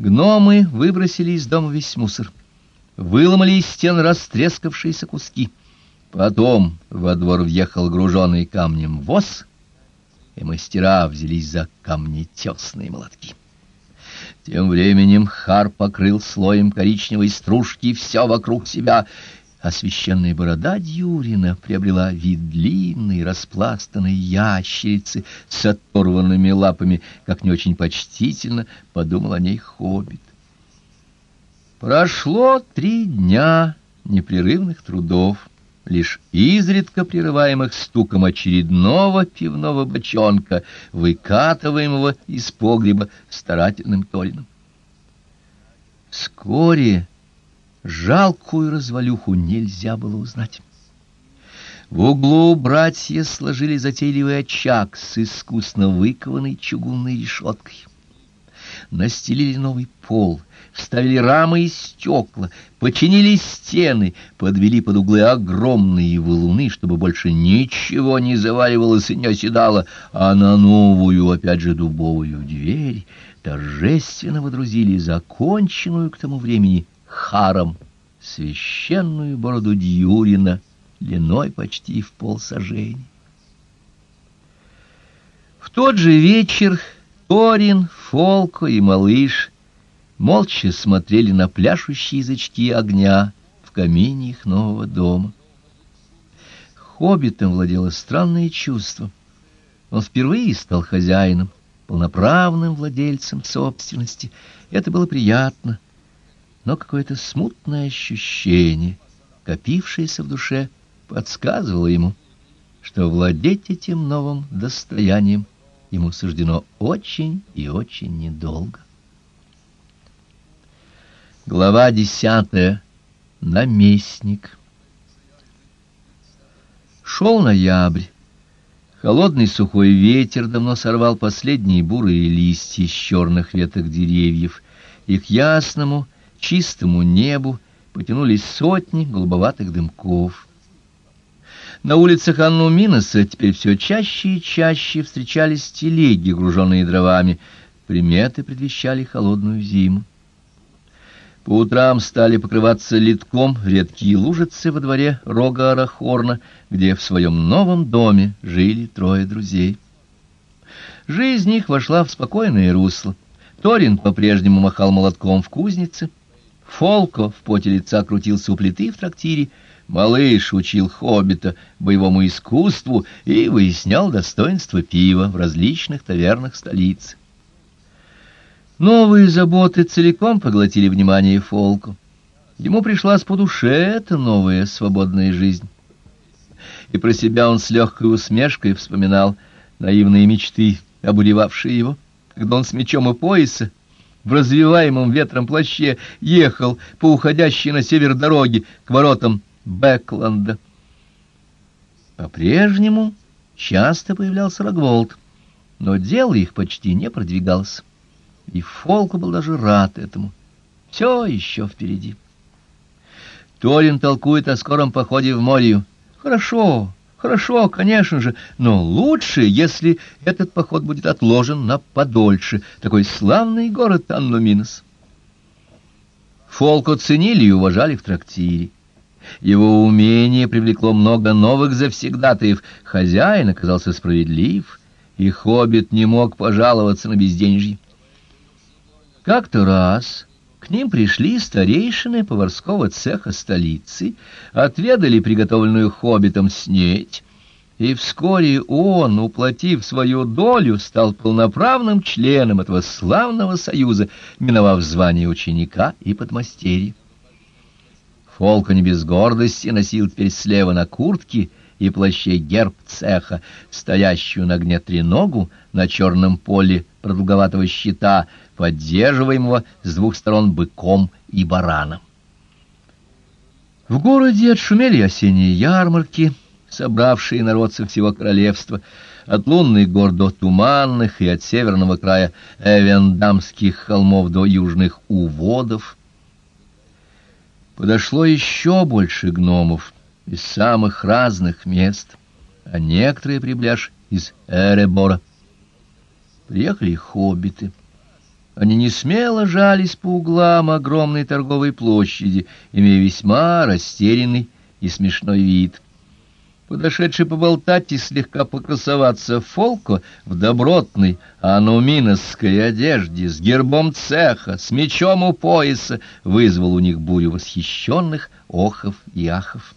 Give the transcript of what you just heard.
Гномы выбросили из дома весь мусор, выломали из стен растрескавшиеся куски. Потом во двор въехал груженный камнем воз, и мастера взялись за камнетесные молотки. Тем временем Хар покрыл слоем коричневой стружки все вокруг себя, а священная борода Дьюрина приобрела вид длинной распластанной ящерицы с оторванными лапами, как не очень почтительно подумал о ней хоббит. Прошло три дня непрерывных трудов, лишь изредка прерываемых стуком очередного пивного бочонка, выкатываемого из погреба старательным Торином. Вскоре жалкую развалюху нельзя было узнать. В углу братья сложили затейливый очаг с искусно выкованной чугунной решеткой. Настелили новый пол, вставили рамы и стекла, починили стены, подвели под углы огромные валуны, чтобы больше ничего не заваливалось и не оседало, а на новую, опять же, дубовую дверь торжественно водрузили законченную к тому времени харом священную бороду Дьюрина длиной почти в полсажени. В тот же вечер Торин, Фолко и малыш молча смотрели на пляшущие язычки огня в камине их нового дома. Хоббитом владело странное чувство. Он впервые стал хозяином, полноправным владельцем собственности. Это было приятно — но какое-то смутное ощущение, копившееся в душе, подсказывало ему, что владеть этим новым достоянием ему суждено очень и очень недолго. Глава десятая. Наместник. Шел ноябрь. Холодный сухой ветер давно сорвал последние бурые листья с черных веток деревьев, и к ясному, чистому небу потянулись сотни голубоватых дымков. На улицах Анну-Миноса теперь все чаще и чаще встречались телеги, груженные дровами. Приметы предвещали холодную зиму. По утрам стали покрываться литком редкие лужицы во дворе рога Арахорна, где в своем новом доме жили трое друзей. Жизнь их вошла в спокойное русло. Торин по-прежнему махал молотком в кузнице, Фолко в поте лица крутился у плиты в трактире, малыш учил хоббита боевому искусству и выяснял достоинство пива в различных тавернах столицы. Новые заботы целиком поглотили внимание Фолку. Ему пришлась по душе эта новая свободная жизнь. И про себя он с легкой усмешкой вспоминал наивные мечты, обуревавшие его, когда он с мечом и пояса в развиваемом ветром плаще ехал по уходящей на север дороге к воротам Бэкленда. По-прежнему часто появлялся Рогволд, но дело их почти не продвигалось, и Фолку был даже рад этому. Все еще впереди. Торин толкует о скором походе в море. Хорошо, Хорошо, конечно же, но лучше, если этот поход будет отложен на подольше. Такой славный город Аннуминос. Фолк оценили и уважали в трактире. Его умение привлекло много новых завсегдатаев. Хозяин оказался справедлив, и хоббит не мог пожаловаться на безденежье. Как-то раз к ним пришли старейшины поварского цеха столицы, отведали приготовленную хоббитом снеть, и вскоре он, уплатив свою долю, стал полноправным членом этого славного союза, миновав звание ученика и подмастерья. Фолка без гордости носил теперь слева на куртке и плаще герб цеха, стоящую на огне треногу на черном поле продолговатого щита, поддерживаемого с двух сторон быком и бараном. В городе отшумели осенние ярмарки, собравшие народ со всего королевства, от лунных гор до туманных и от северного края Эвендамских холмов до южных уводов. Подошло еще больше гномов из самых разных мест, а некоторые прибляж из Эребора. Приехали хоббиты. Они не смело жались по углам огромной торговой площади, имея весьма растерянный и смешной вид. Подошедший поболтать и слегка покрасоваться Фолко в добротной ануминовской одежде с гербом цеха, с мечом у пояса, вызвал у них бурю восхищенных охов и ахов.